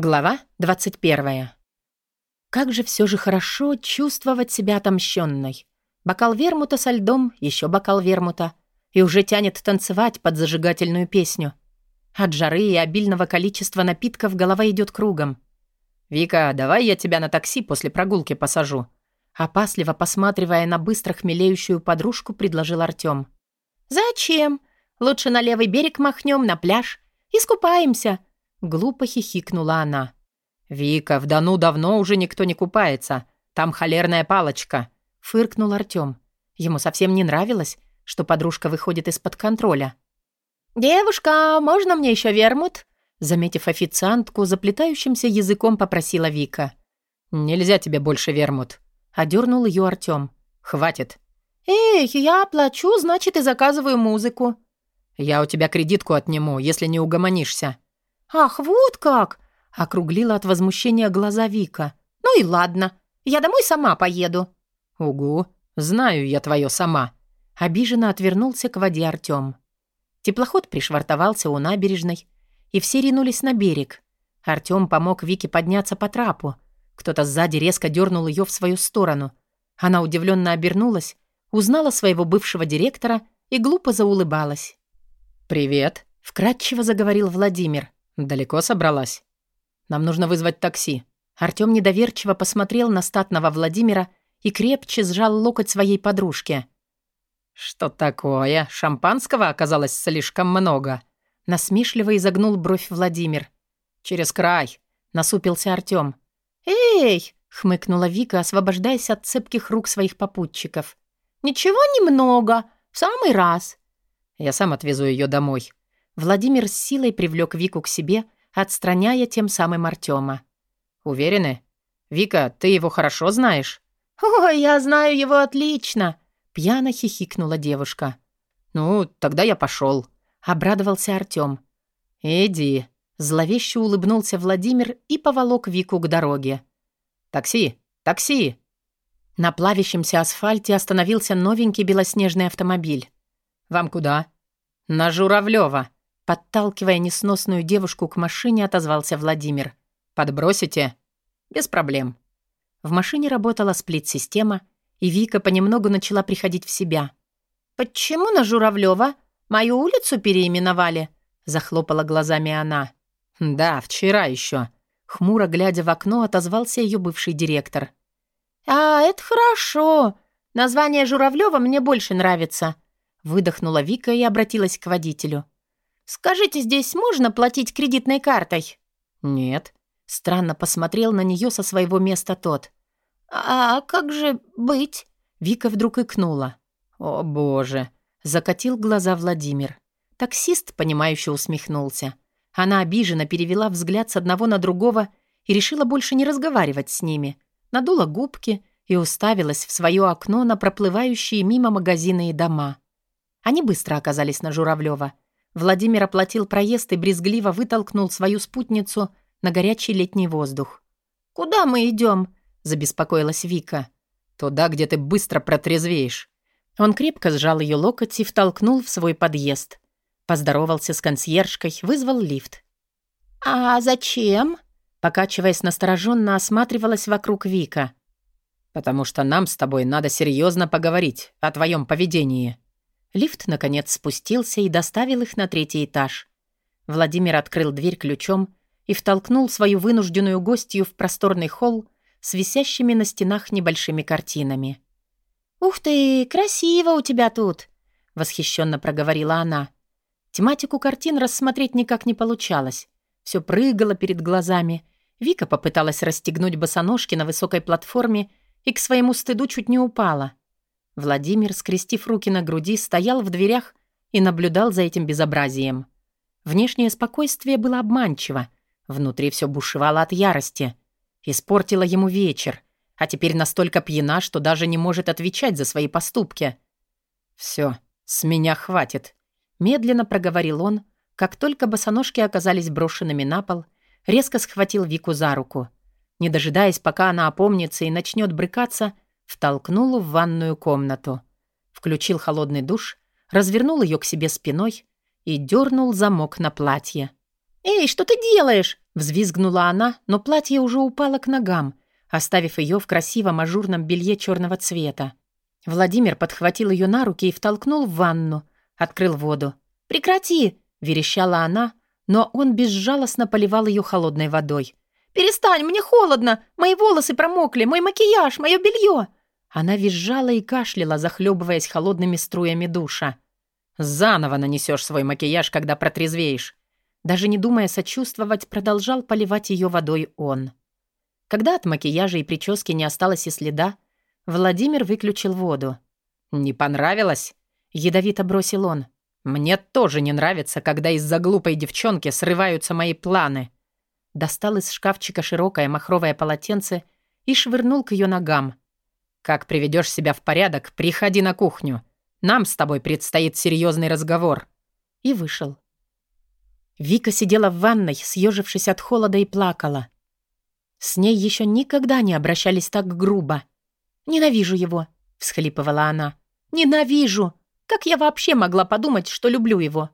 Глава 21. Как же все же хорошо чувствовать себя отомщенной. Бокал вермута со льдом, еще бокал вермута. И уже тянет танцевать под зажигательную песню. От жары и обильного количества напитков голова идет кругом. «Вика, давай я тебя на такси после прогулки посажу». Опасливо посматривая на быстро хмелеющую подружку, предложил Артём. «Зачем? Лучше на левый берег махнем, на пляж. Искупаемся», Глупо хихикнула она. «Вика, в Дону давно уже никто не купается. Там холерная палочка», — фыркнул Артём. Ему совсем не нравилось, что подружка выходит из-под контроля. «Девушка, можно мне еще вермут?» Заметив официантку, заплетающимся языком попросила Вика. «Нельзя тебе больше вермут», — одернул ее Артём. «Хватит». «Эй, я плачу, значит, и заказываю музыку». «Я у тебя кредитку отниму, если не угомонишься», «Ах, вот как!» — округлила от возмущения глаза Вика. «Ну и ладно, я домой сама поеду». «Угу, знаю я твое сама». Обиженно отвернулся к воде Артём. Теплоход пришвартовался у набережной, и все ринулись на берег. Артём помог Вике подняться по трапу. Кто-то сзади резко дернул ее в свою сторону. Она удивленно обернулась, узнала своего бывшего директора и глупо заулыбалась. «Привет», — вкратчиво заговорил Владимир. «Далеко собралась? Нам нужно вызвать такси». Артём недоверчиво посмотрел на статного Владимира и крепче сжал локоть своей подружки. «Что такое? Шампанского оказалось слишком много?» Насмешливо изогнул бровь Владимир. «Через край», — насупился Артём. «Эй!» — хмыкнула Вика, освобождаясь от цепких рук своих попутчиков. «Ничего немного. В самый раз». «Я сам отвезу её домой», Владимир с силой привлек Вику к себе, отстраняя тем самым Артема. «Уверены? Вика, ты его хорошо знаешь?» «Ой, я знаю его отлично!» — пьяно хихикнула девушка. «Ну, тогда я пошел», — обрадовался Артем. «Иди», — зловеще улыбнулся Владимир и поволок Вику к дороге. «Такси! Такси!» На плавящемся асфальте остановился новенький белоснежный автомобиль. «Вам куда?» «На Журавлёва», Подталкивая несносную девушку к машине, отозвался Владимир. «Подбросите?» «Без проблем». В машине работала сплит-система, и Вика понемногу начала приходить в себя. «Почему на Журавлёва? Мою улицу переименовали?» Захлопала глазами она. «Да, вчера еще. Хмуро глядя в окно, отозвался ее бывший директор. «А, это хорошо. Название Журавлёва мне больше нравится», выдохнула Вика и обратилась к водителю. «Скажите, здесь можно платить кредитной картой?» «Нет». Странно посмотрел на нее со своего места тот. «А как же быть?» Вика вдруг икнула. «О, боже!» Закатил глаза Владимир. Таксист, понимающе усмехнулся. Она обиженно перевела взгляд с одного на другого и решила больше не разговаривать с ними. Надула губки и уставилась в свое окно на проплывающие мимо магазины и дома. Они быстро оказались на Журавлева. Владимир оплатил проезд и брезгливо вытолкнул свою спутницу на горячий летний воздух. «Куда мы идем? забеспокоилась Вика. «Туда, где ты быстро протрезвеешь». Он крепко сжал ее локоть и втолкнул в свой подъезд. Поздоровался с консьержкой, вызвал лифт. «А зачем?» Покачиваясь настороженно, осматривалась вокруг Вика. «Потому что нам с тобой надо серьезно поговорить о твоем поведении». Лифт, наконец, спустился и доставил их на третий этаж. Владимир открыл дверь ключом и втолкнул свою вынужденную гостью в просторный холл с висящими на стенах небольшими картинами. «Ух ты, красиво у тебя тут!» — восхищенно проговорила она. Тематику картин рассмотреть никак не получалось. Все прыгало перед глазами. Вика попыталась расстегнуть босоножки на высокой платформе и к своему стыду чуть не упала. Владимир, скрестив руки на груди, стоял в дверях и наблюдал за этим безобразием. Внешнее спокойствие было обманчиво. Внутри все бушевало от ярости. Испортила ему вечер, а теперь настолько пьяна, что даже не может отвечать за свои поступки. «Все, с меня хватит», — медленно проговорил он, как только босоножки оказались брошенными на пол, резко схватил Вику за руку. Не дожидаясь, пока она опомнится и начнет брыкаться, — втолкнул в ванную комнату. Включил холодный душ, развернул ее к себе спиной и дернул замок на платье. «Эй, что ты делаешь?» — взвизгнула она, но платье уже упало к ногам, оставив ее в красивом ажурном белье черного цвета. Владимир подхватил ее на руки и втолкнул в ванну, открыл воду. «Прекрати!» — верещала она, но он безжалостно поливал ее холодной водой. «Перестань, мне холодно! Мои волосы промокли, мой макияж, мое белье!» Она визжала и кашляла, захлебываясь холодными струями душа. «Заново нанесешь свой макияж, когда протрезвеешь». Даже не думая сочувствовать, продолжал поливать ее водой он. Когда от макияжа и прически не осталось и следа, Владимир выключил воду. «Не понравилось?» — ядовито бросил он. «Мне тоже не нравится, когда из-за глупой девчонки срываются мои планы». Достал из шкафчика широкое махровое полотенце и швырнул к ее ногам. «Как приведешь себя в порядок, приходи на кухню. Нам с тобой предстоит серьезный разговор». И вышел. Вика сидела в ванной, съежившись от холода и плакала. С ней еще никогда не обращались так грубо. «Ненавижу его», — всхлипывала она. «Ненавижу! Как я вообще могла подумать, что люблю его?»